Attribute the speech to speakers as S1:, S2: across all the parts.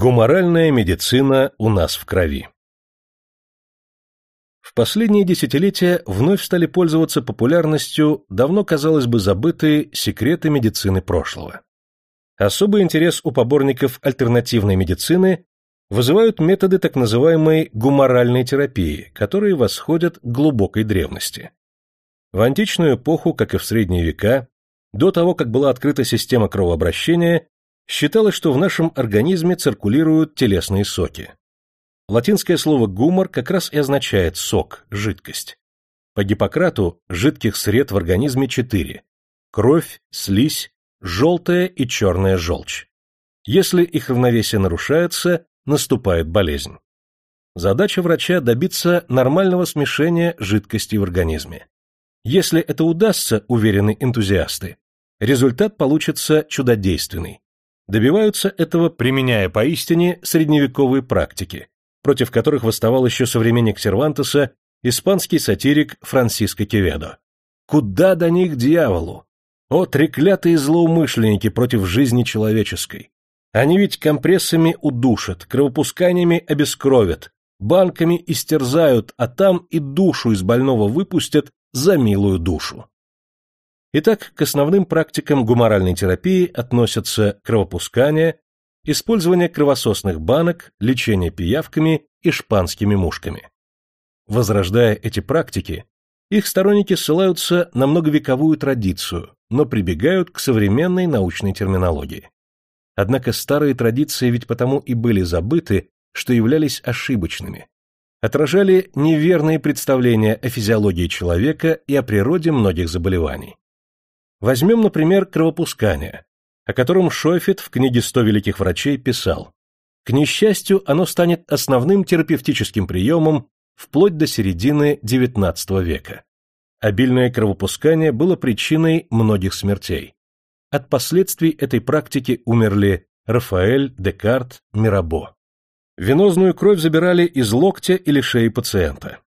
S1: Гуморальная медицина у нас в крови. В последние десятилетия вновь стали пользоваться популярностью давно, казалось бы, забытые секреты медицины прошлого. Особый интерес у поборников альтернативной медицины вызывают методы так называемой гуморальной терапии, которые восходят к глубокой древности. В античную эпоху, как и в средние века, до того, как была открыта система кровообращения, считалось, что в нашем организме циркулируют телесные соки. Латинское слово «гумор» как раз и означает «сок», «жидкость». По Гиппократу жидких сред в организме четыре – кровь, слизь, желтая и черная желчь. Если их равновесие нарушается, наступает болезнь. Задача врача добиться нормального смешения жидкости в организме. Если это удастся, уверены энтузиасты, результат получится чудодейственный. Добиваются этого, применяя поистине средневековые практики, против которых восставал еще современник Сервантеса, испанский сатирик Франсиско Кеведо. Куда до них дьяволу? О, треклятые злоумышленники против жизни человеческой! Они ведь компрессами удушат, кровопусканиями обескровят, банками истерзают, а там и душу из больного выпустят за милую душу. Итак, к основным практикам гуморальной терапии относятся кровопускание, использование кровососных банок, лечение пиявками и шпанскими мушками. Возрождая эти практики, их сторонники ссылаются на многовековую традицию, но прибегают к современной научной терминологии. Однако старые традиции ведь потому и были забыты, что являлись ошибочными, отражали неверные представления о физиологии человека и о природе многих заболеваний. Возьмем, например, кровопускание, о котором Шойфет в книге «100 великих врачей» писал. К несчастью, оно станет основным терапевтическим приемом вплоть до середины XIX века. Обильное кровопускание было причиной многих смертей. От последствий этой практики умерли Рафаэль, Декарт, Мирабо. Венозную кровь забирали из локтя или шеи пациента.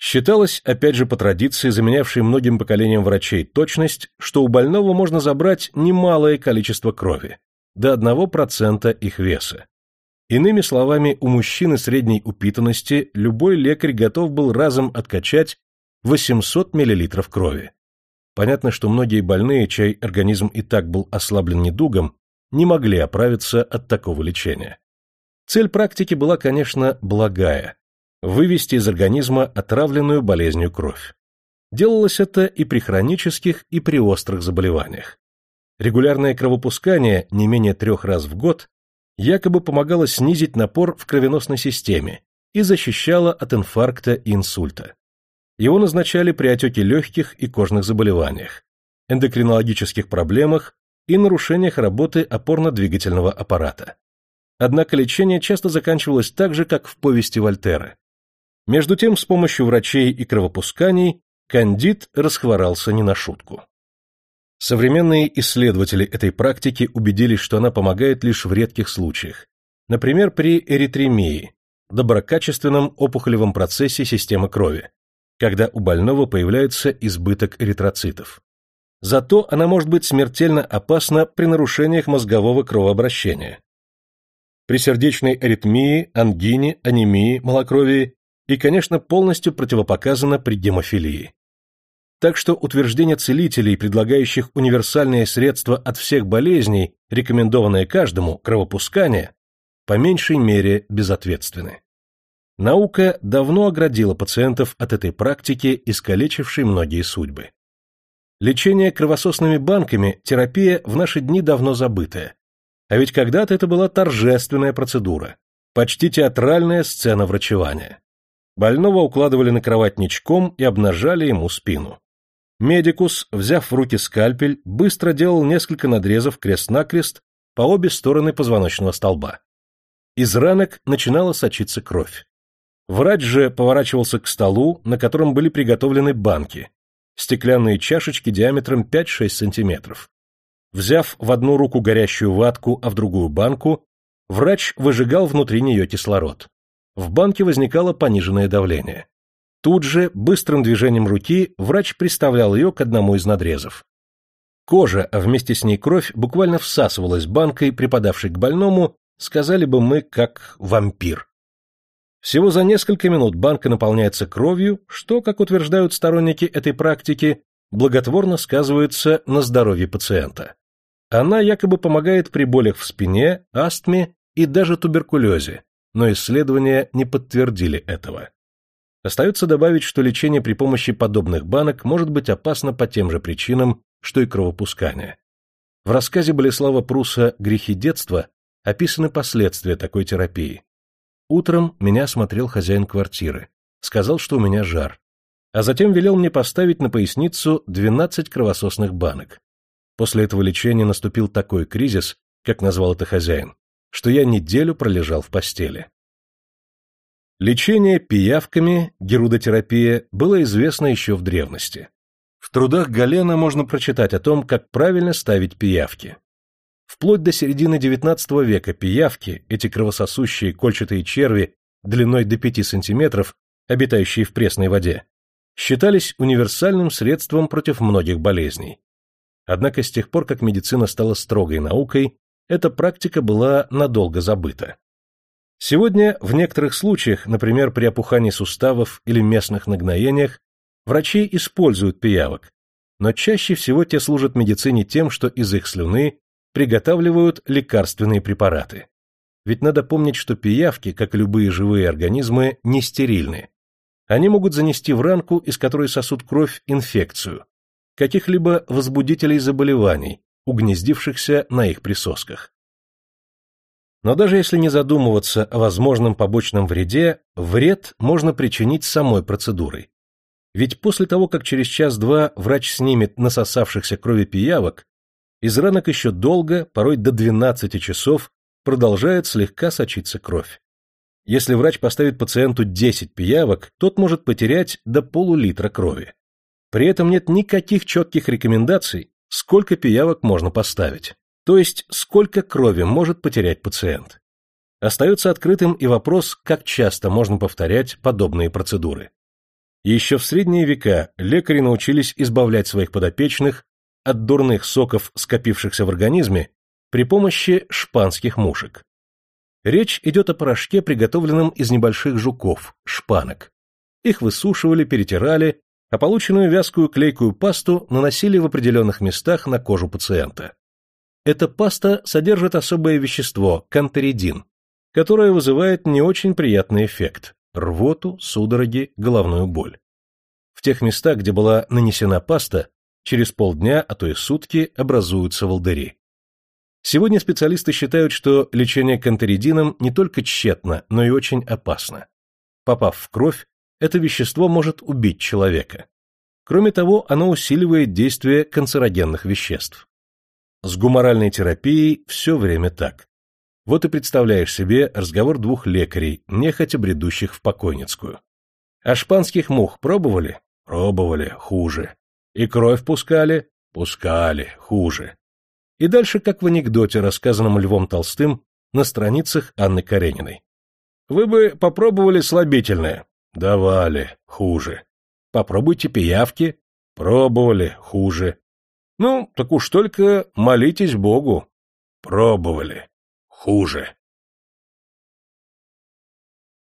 S1: Считалось, опять же по традиции, заменявшей многим поколениям врачей точность, что у больного можно забрать немалое количество крови, до 1% их веса. Иными словами, у мужчины средней упитанности любой лекарь готов был разом откачать 800 мл крови. Понятно, что многие больные, чей организм и так был ослаблен недугом, не могли оправиться от такого лечения. Цель практики была, конечно, благая – вывести из организма отравленную болезнью кровь. Делалось это и при хронических, и при острых заболеваниях. Регулярное кровопускание не менее трех раз в год якобы помогало снизить напор в кровеносной системе и защищало от инфаркта и инсульта. Его назначали при отеке легких и кожных заболеваниях, эндокринологических проблемах и нарушениях работы опорно-двигательного аппарата. Однако лечение часто заканчивалось так же, как в повести Вольтера. Между тем, с помощью врачей и кровопусканий кандид расхворался не на шутку. Современные исследователи этой практики убедились, что она помогает лишь в редких случаях, например, при эритремии, доброкачественном опухолевом процессе системы крови, когда у больного появляется избыток эритроцитов. Зато она может быть смертельно опасна при нарушениях мозгового кровообращения. При сердечной аритмии, ангине, анемии, малокровии и, конечно, полностью противопоказана при гемофилии. Так что утверждение целителей, предлагающих универсальные средства от всех болезней, рекомендованное каждому, кровопускание, по меньшей мере безответственны. Наука давно оградила пациентов от этой практики, искалечившей многие судьбы. Лечение кровососными банками – терапия в наши дни давно забытая. А ведь когда-то это была торжественная процедура, почти театральная сцена врачевания. Больного укладывали на кровать ничком и обнажали ему спину. Медикус, взяв в руки скальпель, быстро делал несколько надрезов крест-накрест по обе стороны позвоночного столба. Из ранок начинала сочиться кровь. Врач же поворачивался к столу, на котором были приготовлены банки, стеклянные чашечки диаметром 5-6 сантиметров. Взяв в одну руку горящую ватку, а в другую банку, врач выжигал внутри нее кислород. В банке возникало пониженное давление. Тут же, быстрым движением руки, врач приставлял ее к одному из надрезов. Кожа, а вместе с ней кровь, буквально всасывалась банкой, припадавшей к больному, сказали бы мы, как вампир. Всего за несколько минут банка наполняется кровью, что, как утверждают сторонники этой практики, благотворно сказывается на здоровье пациента. Она якобы помогает при болях в спине, астме и даже туберкулезе, но исследования не подтвердили этого. Остается добавить, что лечение при помощи подобных банок может быть опасно по тем же причинам, что и кровопускание. В рассказе Болеслава Пруса «Грехи детства» описаны последствия такой терапии. Утром меня осмотрел хозяин квартиры, сказал, что у меня жар, а затем велел мне поставить на поясницу 12 кровососных банок. После этого лечения наступил такой кризис, как назвал это хозяин, что я неделю пролежал в постели. Лечение пиявками, герудотерапия, было известно еще в древности. В трудах Галена можно прочитать о том, как правильно ставить пиявки. Вплоть до середины XIX века пиявки, эти кровососущие кольчатые черви длиной до 5 сантиметров, обитающие в пресной воде, считались универсальным средством против многих болезней. Однако с тех пор, как медицина стала строгой наукой, эта практика была надолго забыта. Сегодня в некоторых случаях, например, при опухании суставов или местных нагноениях, врачи используют пиявок, но чаще всего те служат медицине тем, что из их слюны приготавливают лекарственные препараты. Ведь надо помнить, что пиявки, как и любые живые организмы, не стерильны. Они могут занести в ранку, из которой сосут кровь, инфекцию, каких-либо возбудителей заболеваний, угнездившихся на их присосках. Но даже если не задумываться о возможном побочном вреде, вред можно причинить самой процедурой. Ведь после того, как через час-два врач снимет насосавшихся крови пиявок, из ранок еще долго, порой до 12 часов, продолжает слегка сочиться кровь. Если врач поставит пациенту 10 пиявок, тот может потерять до полулитра крови. При этом нет никаких четких рекомендаций, сколько пиявок можно поставить то есть сколько крови может потерять пациент. Остается открытым и вопрос, как часто можно повторять подобные процедуры. Еще в средние века лекари научились избавлять своих подопечных от дурных соков, скопившихся в организме, при помощи шпанских мушек. Речь идет о порошке, приготовленном из небольших жуков, шпанок. Их высушивали, перетирали, а полученную вязкую клейкую пасту наносили в определенных местах на кожу пациента. Эта паста содержит особое вещество – кантеридин, которое вызывает не очень приятный эффект – рвоту, судороги, головную боль. В тех местах, где была нанесена паста, через полдня, а то и сутки образуются волдыри. Сегодня специалисты считают, что лечение кантеридином не только тщетно, но и очень опасно. Попав в кровь, это вещество может убить человека. Кроме того, оно усиливает действие канцерогенных веществ. С гуморальной терапией все время так. Вот и представляешь себе разговор двух лекарей, нехотя бредущих в покойницкую. А шпанских мух пробовали? Пробовали, хуже. И кровь пускали? Пускали, хуже. И дальше, как в анекдоте, рассказанном Львом Толстым на страницах Анны Карениной. Вы бы попробовали слабительное? Давали, хуже. Попробуйте пиявки? Пробовали, хуже. Ну, так уж только молитесь Богу. Пробовали. Хуже.